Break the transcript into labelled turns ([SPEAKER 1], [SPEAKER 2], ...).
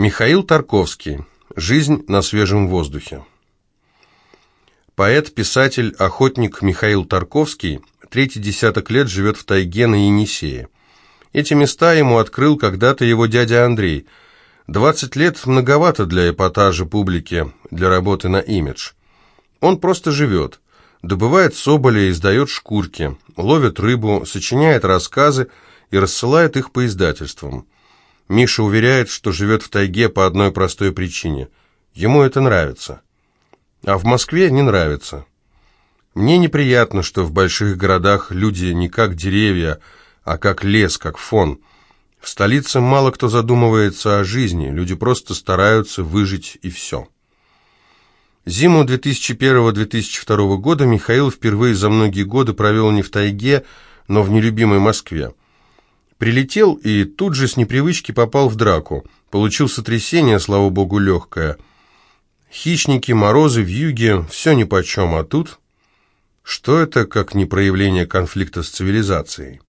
[SPEAKER 1] Михаил Тарковский. Жизнь на свежем воздухе. Поэт, писатель, охотник Михаил Тарковский третий десяток лет живет в тайге на Енисее. Эти места ему открыл когда-то его дядя Андрей. 20 лет многовато для эпатажа публики, для работы на имидж. Он просто живет. Добывает соболя издает шкурки, ловит рыбу, сочиняет рассказы и рассылает их по издательствам. Миша уверяет, что живет в тайге по одной простой причине. Ему это нравится. А в Москве не нравится. Мне неприятно, что в больших городах люди не как деревья, а как лес, как фон. В столице мало кто задумывается о жизни, люди просто стараются выжить и все. Зиму 2001-2002 года Михаил впервые за многие годы провел не в тайге, но в нелюбимой Москве. Прилетел и тут же с непривычки попал в драку. Получил сотрясение, слава богу, легкое. Хищники, морозы, вьюги, все нипочем, а тут... Что это, как не проявление конфликта с цивилизацией?